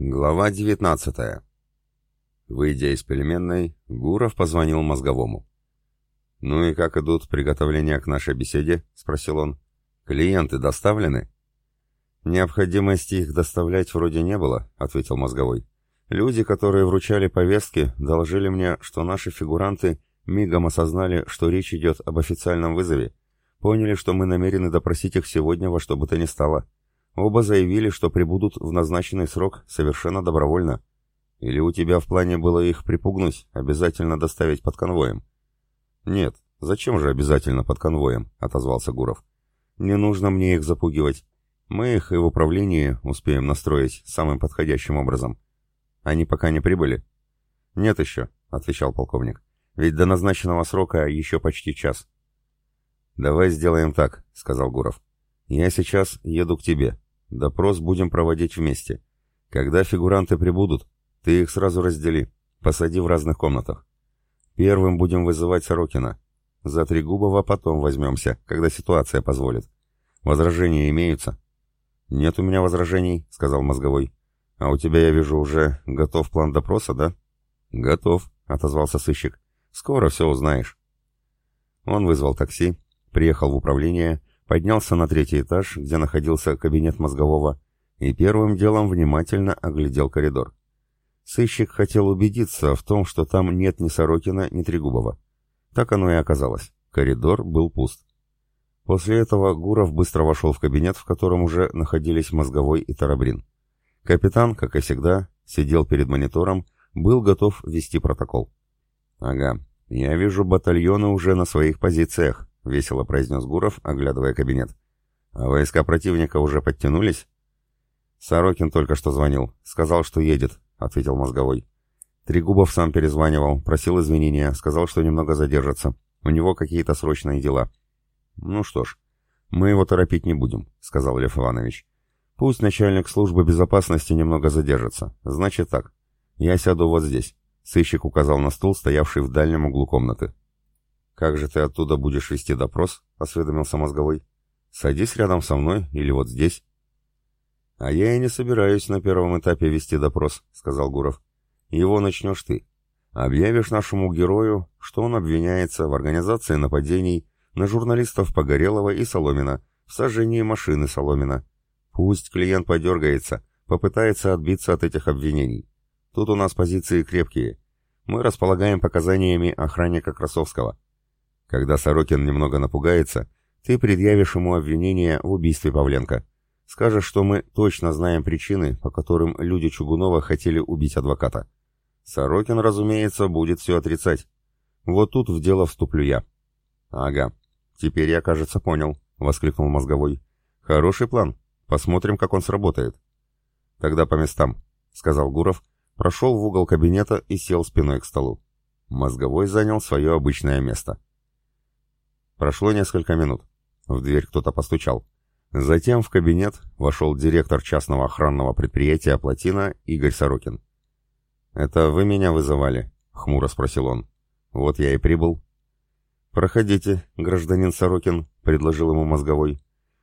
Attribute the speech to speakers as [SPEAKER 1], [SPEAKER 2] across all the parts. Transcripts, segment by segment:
[SPEAKER 1] Глава 19 Выйдя из пельменной, Гуров позвонил мозговому. «Ну и как идут приготовления к нашей беседе?» — спросил он. «Клиенты доставлены?» «Необходимости их доставлять вроде не было», — ответил мозговой. «Люди, которые вручали повестки, доложили мне, что наши фигуранты мигом осознали, что речь идет об официальном вызове, поняли, что мы намерены допросить их сегодня во что бы то ни стало. Оба заявили, что прибудут в назначенный срок совершенно добровольно. Или у тебя в плане было их припугнуть, обязательно доставить под конвоем? Нет, зачем же обязательно под конвоем, отозвался Гуров. Не нужно мне их запугивать. Мы их и в управлении успеем настроить самым подходящим образом. Они пока не прибыли? Нет еще, отвечал полковник. Ведь до назначенного срока еще почти час. Давай сделаем так, сказал Гуров. Я сейчас еду к тебе. Допрос будем проводить вместе. Когда фигуранты прибудут, ты их сразу раздели, посади в разных комнатах. Первым будем вызывать Сорокина. За Трегубова потом возьмемся, когда ситуация позволит. Возражения имеются? Нет у меня возражений, сказал мозговой. А у тебя, я вижу, уже готов план допроса, да? Готов, отозвался сыщик. Скоро все узнаешь. Он вызвал такси, приехал в управление поднялся на третий этаж, где находился кабинет мозгового, и первым делом внимательно оглядел коридор. Сыщик хотел убедиться в том, что там нет ни Сорокина, ни Трегубова. Так оно и оказалось. Коридор был пуст. После этого Гуров быстро вошел в кабинет, в котором уже находились Мозговой и Тарабрин. Капитан, как и всегда, сидел перед монитором, был готов вести протокол. «Ага, я вижу батальоны уже на своих позициях», — весело произнес Гуров, оглядывая кабинет. «А войска противника уже подтянулись?» «Сорокин только что звонил. Сказал, что едет», — ответил мозговой. Трегубов сам перезванивал, просил извинения, сказал, что немного задержится. У него какие-то срочные дела. «Ну что ж, мы его торопить не будем», — сказал Лев Иванович. «Пусть начальник службы безопасности немного задержится. Значит так, я сяду вот здесь». Сыщик указал на стул, стоявший в дальнем углу комнаты. «Как же ты оттуда будешь вести допрос?» — осведомился мозговой. «Садись рядом со мной или вот здесь». «А я и не собираюсь на первом этапе вести допрос», — сказал Гуров. «Его начнешь ты. Объявишь нашему герою, что он обвиняется в организации нападений на журналистов Погорелова и Соломина, в сожжении машины Соломина. Пусть клиент подергается, попытается отбиться от этих обвинений. Тут у нас позиции крепкие. Мы располагаем показаниями охранника Красовского. Когда Сорокин немного напугается, ты предъявишь ему обвинение в убийстве Павленко. Скажешь, что мы точно знаем причины, по которым люди Чугунова хотели убить адвоката. Сорокин, разумеется, будет все отрицать. Вот тут в дело вступлю я. Ага, теперь я, кажется, понял, воскликнул мозговой. Хороший план. Посмотрим, как он сработает. Тогда по местам, сказал Гуров, прошел в угол кабинета и сел спиной к столу. Мозговой занял свое обычное место. Прошло несколько минут. В дверь кто-то постучал. Затем в кабинет вошел директор частного охранного предприятия «Плотина» Игорь Сорокин. «Это вы меня вызывали?» — хмуро спросил он. «Вот я и прибыл». «Проходите, гражданин Сорокин», — предложил ему мозговой.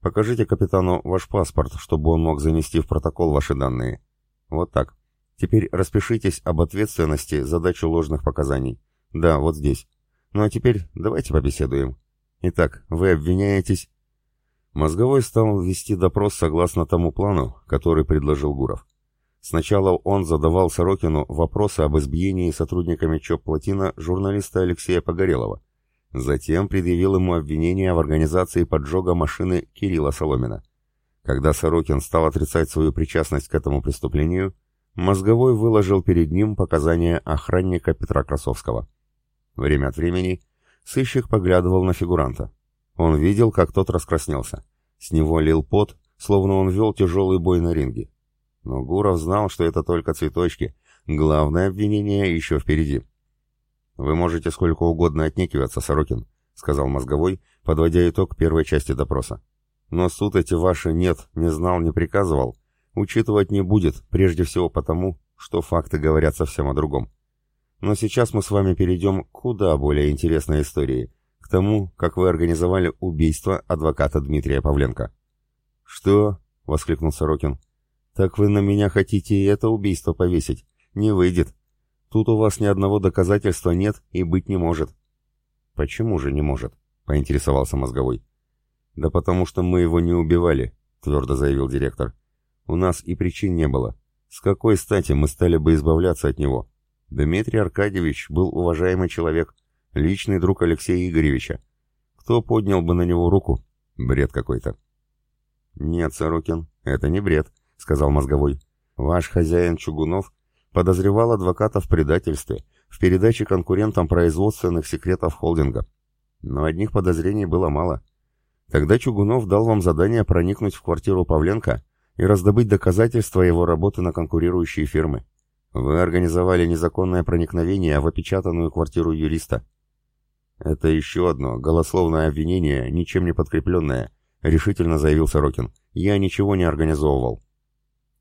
[SPEAKER 1] «Покажите капитану ваш паспорт, чтобы он мог занести в протокол ваши данные. Вот так. Теперь распишитесь об ответственности за дачу ложных показаний. Да, вот здесь. Ну а теперь давайте побеседуем». Итак, вы обвиняетесь... Мозговой стал вести допрос согласно тому плану, который предложил Гуров. Сначала он задавал Сорокину вопросы об избиении сотрудниками ЧОП «Плотина» журналиста Алексея Погорелова. Затем предъявил ему обвинение в организации поджога машины Кирилла Соломина. Когда Сорокин стал отрицать свою причастность к этому преступлению, Мозговой выложил перед ним показания охранника Петра Красовского. Время от времени Сыщик поглядывал на фигуранта. Он видел, как тот раскраснелся. С него лил пот, словно он вел тяжелый бой на ринге. Но Гуров знал, что это только цветочки. Главное обвинение еще впереди. «Вы можете сколько угодно отнекиваться, Сорокин», — сказал Мозговой, подводя итог первой части допроса. «Но суд эти ваши нет, не знал, не приказывал, учитывать не будет, прежде всего потому, что факты говорят совсем о другом. Но сейчас мы с вами перейдем к куда более интересной истории, к тому, как вы организовали убийство адвоката Дмитрия Павленко. «Что?» — воскликнул Сорокин. «Так вы на меня хотите и это убийство повесить? Не выйдет. Тут у вас ни одного доказательства нет и быть не может». «Почему же не может?» — поинтересовался мозговой. «Да потому что мы его не убивали», — твердо заявил директор. «У нас и причин не было. С какой стати мы стали бы избавляться от него? Дмитрий Аркадьевич был уважаемый человек, личный друг Алексея Игоревича. Кто поднял бы на него руку? Бред какой-то». «Нет, Сорокин, это не бред», — сказал мозговой. «Ваш хозяин Чугунов подозревал адвоката в предательстве, в передаче конкурентам производственных секретов холдинга. Но одних подозрений было мало. Тогда Чугунов дал вам задание проникнуть в квартиру Павленко и раздобыть доказательства его работы на конкурирующие фирмы. Вы организовали незаконное проникновение в опечатанную квартиру юриста. Это еще одно голословное обвинение, ничем не подкрепленное, решительно заявил Сорокин. Я ничего не организовывал.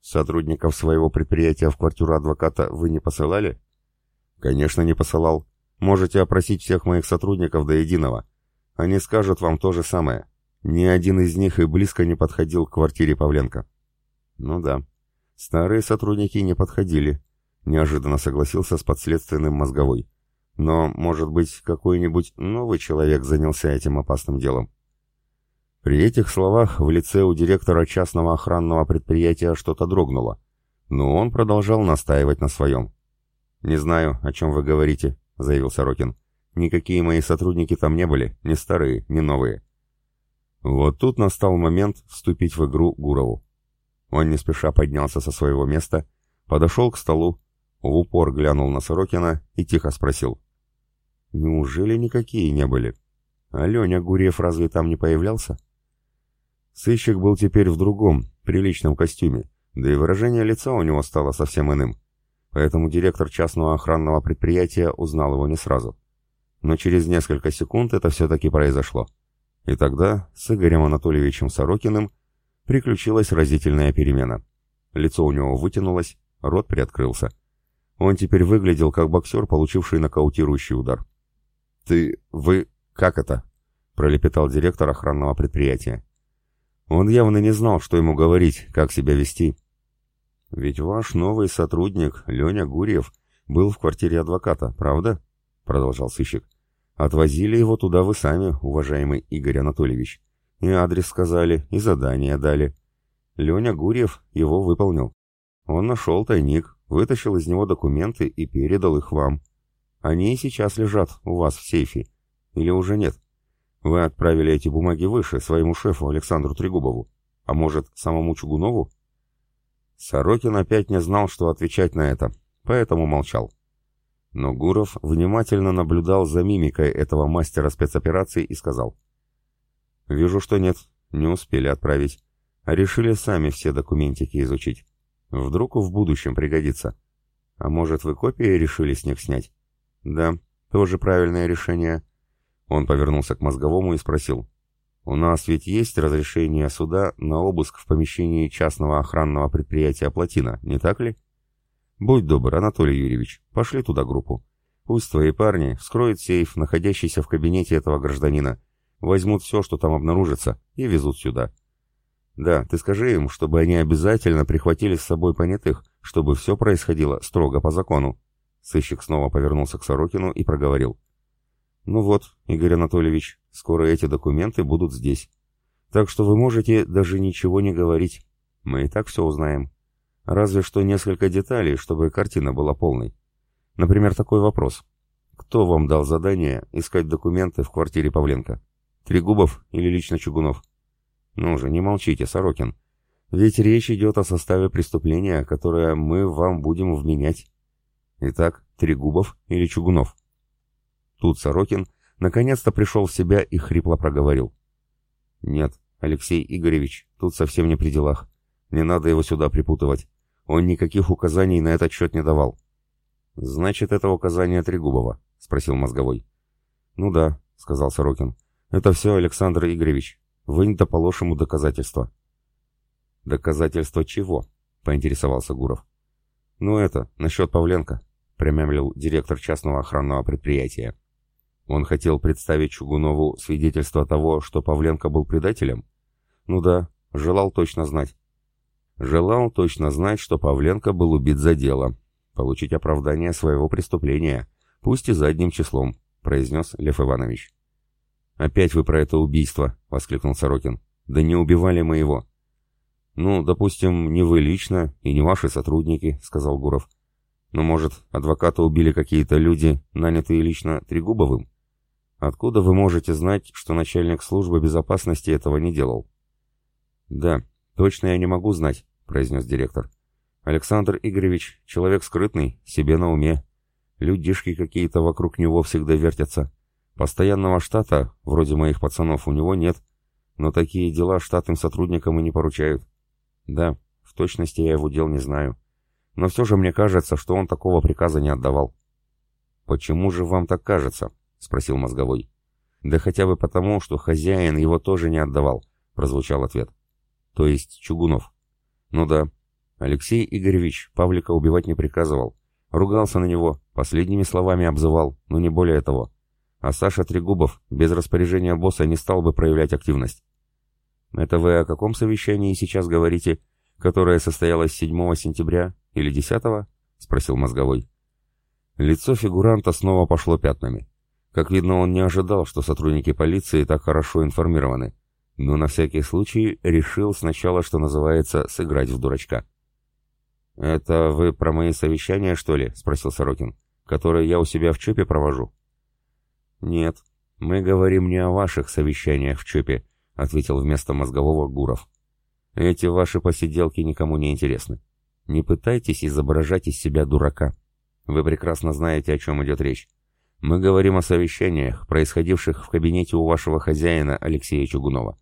[SPEAKER 1] Сотрудников своего предприятия в квартиру адвоката вы не посылали? Конечно, не посылал. Можете опросить всех моих сотрудников до единого. Они скажут вам то же самое. Ни один из них и близко не подходил к квартире Павленко. Ну да, старые сотрудники не подходили, неожиданно согласился с подследственным мозговой. Но, может быть, какой-нибудь новый человек занялся этим опасным делом. При этих словах в лице у директора частного охранного предприятия что-то дрогнуло, но он продолжал настаивать на своем. «Не знаю, о чем вы говорите», — заявил Сорокин. «Никакие мои сотрудники там не были, ни старые, ни новые. Вот тут настал момент вступить в игру Гурову. Он не спеша поднялся со своего места, подошел к столу, в упор глянул на Сорокина и тихо спросил. «Неужели никакие не были? А Леня Гурьев разве там не появлялся?» Сыщик был теперь в другом, приличном костюме, да и выражение лица у него стало совсем иным. Поэтому директор частного охранного предприятия узнал его не сразу. Но через несколько секунд это все-таки произошло. И тогда с Игорем Анатольевичем Сорокиным приключилась разительная перемена. Лицо у него вытянулось, рот приоткрылся. Он теперь выглядел как боксер, получивший нокаутирующий удар. «Ты... вы... как это?» — пролепетал директор охранного предприятия. Он явно не знал, что ему говорить, как себя вести. «Ведь ваш новый сотрудник, Леня Гурьев, был в квартире адвоката, правда?» — продолжал сыщик. Отвозили его туда вы сами, уважаемый Игорь Анатольевич. И адрес сказали, и задание дали. Леня Гурьев его выполнил. Он нашел тайник, вытащил из него документы и передал их вам. Они и сейчас лежат у вас в сейфе. Или уже нет? Вы отправили эти бумаги выше, своему шефу Александру Трегубову. А может, самому Чугунову? Сорокин опять не знал, что отвечать на это, поэтому молчал. Но Гуров внимательно наблюдал за мимикой этого мастера спецопераций и сказал. «Вижу, что нет, не успели отправить, а решили сами все документики изучить. Вдруг в будущем пригодится. А может, вы копии решили с них снять?» «Да, тоже правильное решение». Он повернулся к мозговому и спросил. «У нас ведь есть разрешение суда на обыск в помещении частного охранного предприятия «Плотина», не так ли?» «Будь добр, Анатолий Юрьевич, пошли туда группу. Пусть твои парни вскроют сейф, находящийся в кабинете этого гражданина, возьмут все, что там обнаружится, и везут сюда. Да, ты скажи им, чтобы они обязательно прихватили с собой понятых, чтобы все происходило строго по закону». Сыщик снова повернулся к Сорокину и проговорил. «Ну вот, Игорь Анатольевич, скоро эти документы будут здесь. Так что вы можете даже ничего не говорить. Мы и так все узнаем». Разве что несколько деталей, чтобы картина была полной. Например, такой вопрос. Кто вам дал задание искать документы в квартире Павленко? Трегубов или лично Чугунов? Ну же, не молчите, Сорокин. Ведь речь идет о составе преступления, которое мы вам будем вменять. Итак, Трегубов или Чугунов? Тут Сорокин наконец-то пришел в себя и хрипло проговорил. Нет, Алексей Игоревич, тут совсем не при делах. Не надо его сюда припутывать. Он никаких указаний на этот счет не давал. «Значит, это указание Трегубова?» — спросил Мозговой. «Ну да», — сказал Сорокин. «Это все, Александр Игоревич. Вынь-то по-лошему доказательства». «Доказательства чего?» — поинтересовался Гуров. «Ну это, насчет Павленко», — промямлил директор частного охранного предприятия. Он хотел представить Чугунову свидетельство того, что Павленко был предателем? Ну да, желал точно знать. Желал точно знать, что Павленко был убит за дело, получить оправдание своего преступления, пусть и задним числом, произнес Лев Иванович. «Опять вы про это убийство!» — воскликнул Сорокин. «Да не убивали мы его!» «Ну, допустим, не вы лично и не ваши сотрудники», — сказал Гуров. «Но, может, адвоката убили какие-то люди, нанятые лично Трегубовым? Откуда вы можете знать, что начальник службы безопасности этого не делал?» «Да, точно я не могу знать», — произнес директор. «Александр Игоревич — человек скрытный, себе на уме. Людишки какие-то вокруг него всегда вертятся. Постоянного штата, вроде моих пацанов, у него нет, но такие дела штатным сотрудникам и не поручают. Да, в точности я его дел не знаю. Но все же мне кажется, что он такого приказа не отдавал. «Почему же вам так кажется?» — спросил мозговой. «Да хотя бы потому, что хозяин его тоже не отдавал», — прозвучал ответ. «То есть Чугунов?» «Ну да. Алексей Игоревич Павлика убивать не приказывал. Ругался на него, последними словами обзывал, но не более того. А Саша Трегубов без распоряжения босса не стал бы проявлять активность. Это вы о каком совещании сейчас говорите, которое состоялось 7 сентября или 10 спросил мозговой. Лицо фигуранта снова пошло пятнами. Как видно, он не ожидал, что сотрудники полиции так хорошо информированы, но на всякий случай решил сначала, что называется, сыграть в дурачка. «Это вы про мои совещания, что ли?» — спросил Сорокин. «Которые я у себя в ЧОПе провожу?» «Нет, мы говорим не о ваших совещаниях в ЧОПе», — ответил вместо мозгового Гуров. «Эти ваши посиделки никому не интересны. Не пытайтесь изображать из себя дурака. Вы прекрасно знаете, о чем идет речь. Мы говорим о совещаниях, происходивших в кабинете у вашего хозяина Алексея Чугунова.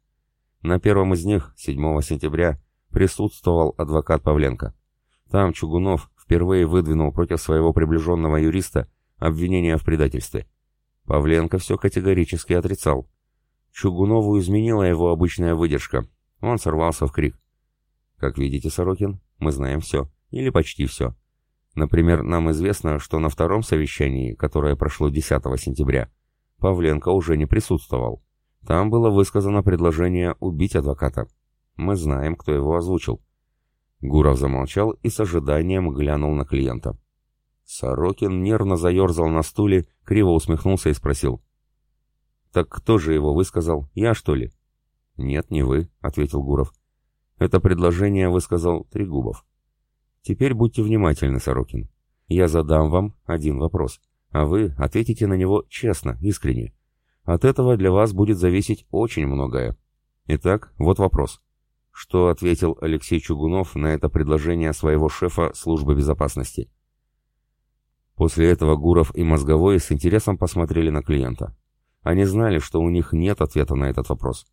[SPEAKER 1] На первом из них, 7 сентября, присутствовал адвокат Павленко. Там Чугунов впервые выдвинул против своего приближенного юриста обвинение в предательстве. Павленко все категорически отрицал. Чугунову изменила его обычная выдержка. Он сорвался в крик. Как видите, Сорокин, мы знаем все. Или почти все. Например, нам известно, что на втором совещании, которое прошло 10 сентября, Павленко уже не присутствовал. Там было высказано предложение убить адвоката. Мы знаем, кто его озвучил. Гуров замолчал и с ожиданием глянул на клиента. Сорокин нервно заерзал на стуле, криво усмехнулся и спросил. «Так кто же его высказал? Я, что ли?» «Нет, не вы», — ответил Гуров. «Это предложение высказал Трегубов. Теперь будьте внимательны, Сорокин. Я задам вам один вопрос, а вы ответите на него честно, искренне. От этого для вас будет зависеть очень многое. Итак, вот вопрос. Что ответил Алексей Чугунов на это предложение своего шефа службы безопасности? После этого Гуров и Мозговой с интересом посмотрели на клиента. Они знали, что у них нет ответа на этот вопрос.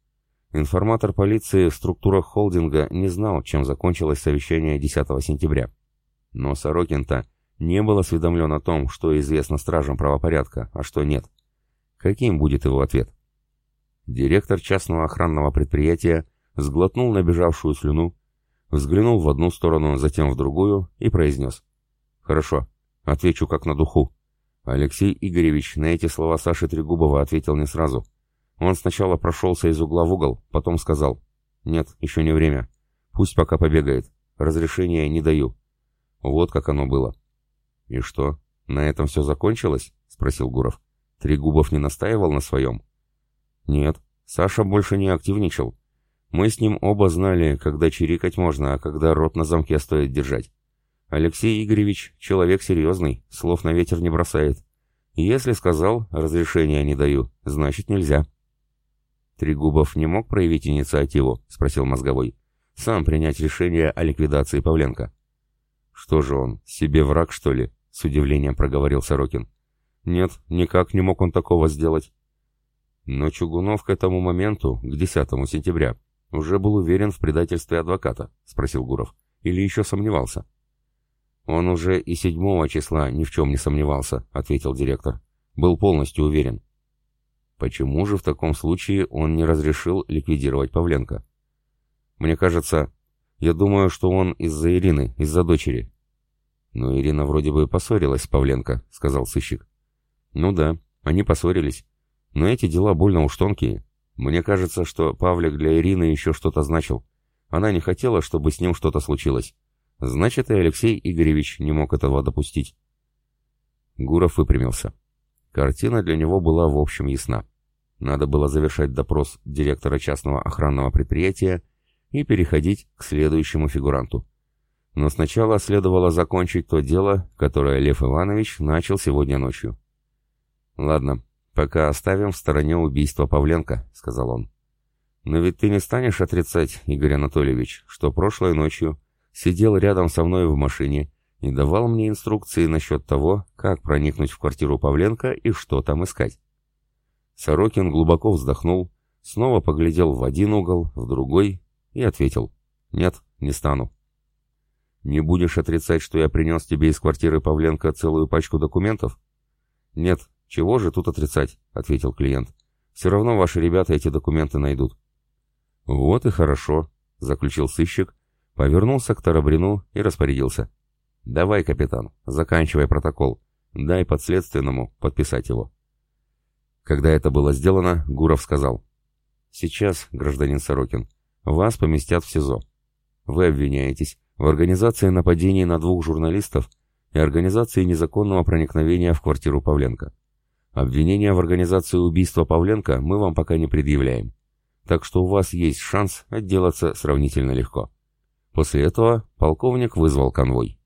[SPEAKER 1] Информатор полиции в структурах холдинга не знал, чем закончилось совещание 10 сентября. Но Сорокин-то не был осведомлен о том, что известно стражам правопорядка, а что нет. Каким будет его ответ? Директор частного охранного предприятия сглотнул набежавшую слюну, взглянул в одну сторону, затем в другую и произнес. «Хорошо, Отвечу как на духу. Алексей Игоревич на эти слова Саши Трегубова ответил не сразу. Он сначала прошелся из угла в угол, потом сказал. «Нет, еще не время. Пусть пока побегает. Разрешения не даю». Вот как оно было. «И что, на этом все закончилось?» — спросил Гуров. Трегубов не настаивал на своем? «Нет, Саша больше не активничал. Мы с ним оба знали, когда чирикать можно, а когда рот на замке стоит держать. Алексей Игоревич человек серьезный, слов на ветер не бросает. Если сказал, разрешения не даю, значит нельзя. Трегубов не мог проявить инициативу, спросил мозговой. Сам принять решение о ликвидации Павленко. Что же он, себе враг, что ли? С удивлением проговорил Сорокин. Нет, никак не мог он такого сделать. Но Чугунов к этому моменту, к 10 сентября, уже был уверен в предательстве адвоката, спросил Гуров. Или еще сомневался? «Он уже и седьмого числа ни в чем не сомневался», — ответил директор. «Был полностью уверен». Почему же в таком случае он не разрешил ликвидировать Павленко? Мне кажется, я думаю, что он из-за Ирины, из-за дочери. Но Ирина вроде бы поссорилась с Павленко, сказал сыщик. Ну да, они поссорились. Но эти дела больно уж тонкие. Мне кажется, что Павлик для Ирины еще что-то значил. Она не хотела, чтобы с ним что-то случилось. Значит, и Алексей Игоревич не мог этого допустить. Гуров выпрямился. Картина для него была в общем ясна. Надо было завершать допрос директора частного охранного предприятия и переходить к следующему фигуранту. Но сначала следовало закончить то дело, которое Лев Иванович начал сегодня ночью. «Ладно, пока оставим в стороне убийство Павленко», — сказал он. «Но ведь ты не станешь отрицать, Игорь Анатольевич, что прошлой ночью сидел рядом со мной в машине и давал мне инструкции насчет того, как проникнуть в квартиру Павленко и что там искать». Сорокин глубоко вздохнул, снова поглядел в один угол, в другой и ответил «Нет, не стану». «Не будешь отрицать, что я принес тебе из квартиры Павленко целую пачку документов?» «Нет, чего же тут отрицать?» — ответил клиент. «Все равно ваши ребята эти документы найдут». «Вот и хорошо», — заключил сыщик, повернулся к Тарабрину и распорядился. «Давай, капитан, заканчивай протокол. Дай подследственному подписать его». Когда это было сделано, Гуров сказал. «Сейчас, гражданин Сорокин, вас поместят в СИЗО. Вы обвиняетесь в организации нападений на двух журналистов и организации незаконного проникновения в квартиру Павленко. Обвинения в организации убийства Павленко мы вам пока не предъявляем. Так что у вас есть шанс отделаться сравнительно легко. После этого полковник вызвал конвой.